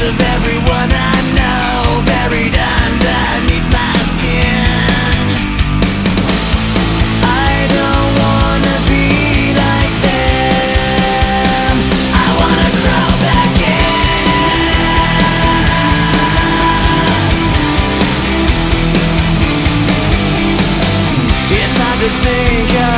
a of everyone I know buried underneath my skin. I don't wanna be like them. I wanna crawl back in. It's hard to think of.